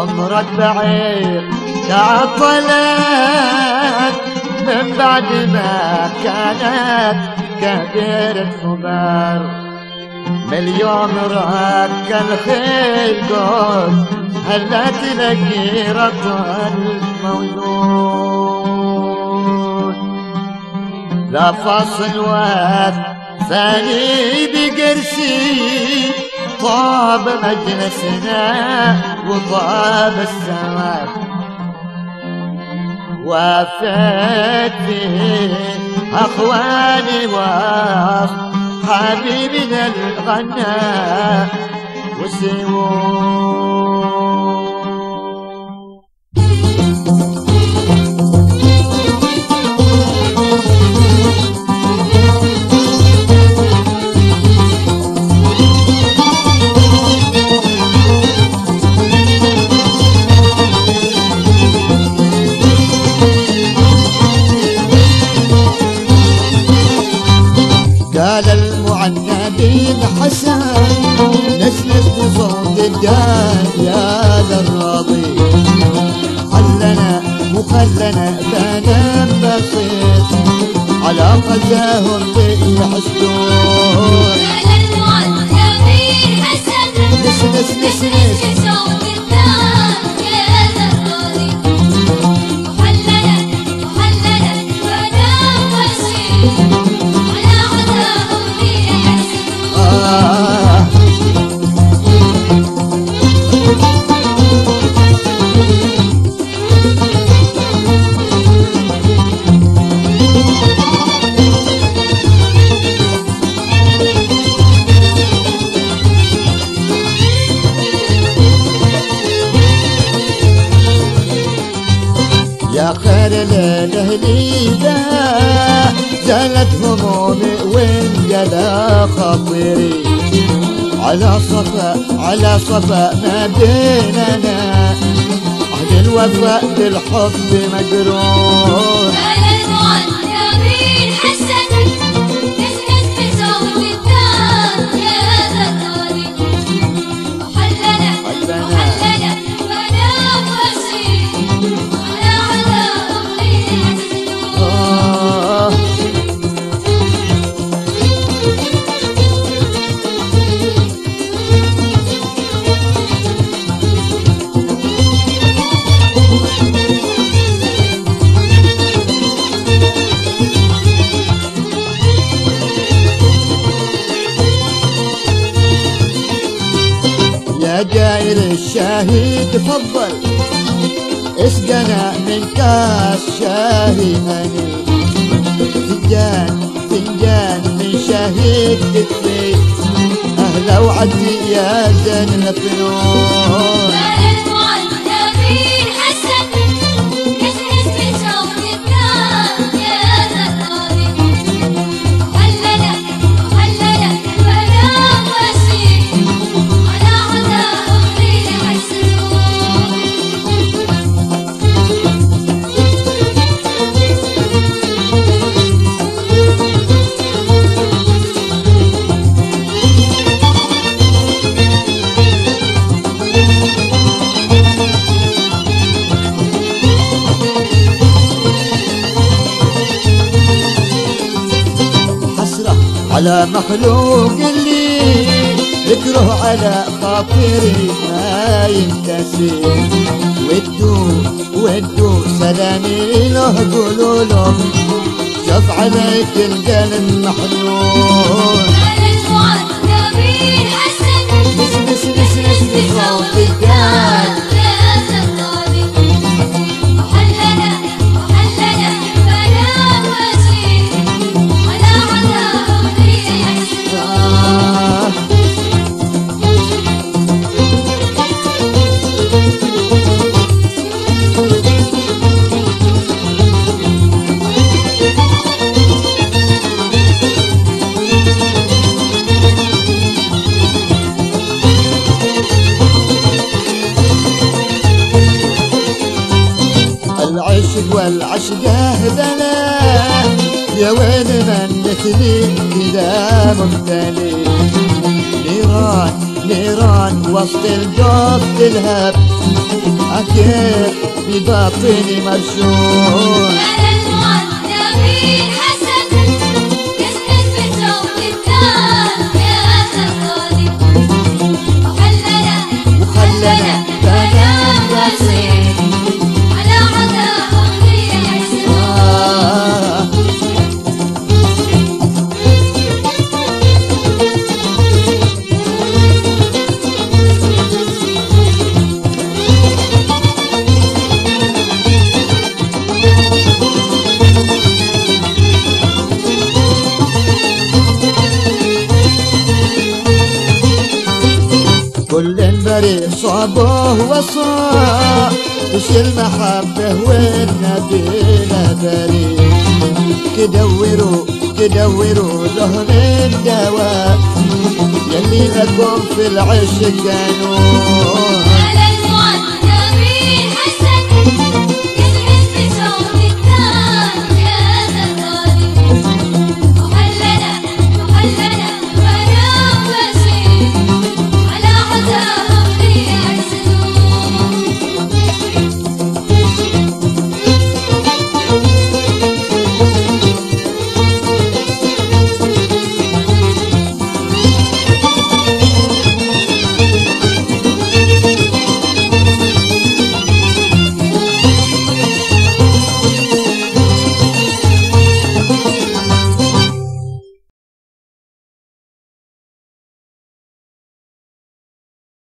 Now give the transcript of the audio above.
عمرك بعيد تعطلت. من بعد ما كانت كبيرة خبر مليون رك الخيل قول هلا تلاقي رطل موجود لا فصل واث ثاني بقرسي طاب مجلسنا وطاب السماء. وفات فيه أخواني وأصحابي من الغناء والسيوف المعنبين حسن. نسمس بصوت الدان يا ذا الراضي. خلنا وخلنا بنا بسيط على قزاهم بيحسدون على المعذبين حسن نس نس نس نس صوت الدار يا ذراري خير ليلة زالت همومي وانجلى خطيري على صفا على صفا ما بيننا. عهد الوفاء بالحب مجروح يا جاير الشاهي تفضل. اسقنا من كاس شاهي هني فنجان فنجان من شاهي تكفي أهلا وعدي يا زين الفنون. على مخلوق اللي ذكره على خاطري ما ينتسي ودوا ودوا سلامي له قولوا له شوف عليك القلب محنون العشق والعشقه بنا يا وين من مثلي كذا ممتلي نيران نيران وسط الجوف تلهب أكيد بباطني مرشون كل بريء صعبه وصاع وش المحبة والنبي لا كدوروا كدوروا ظهر الدواء. يلي لكم في العشق قانون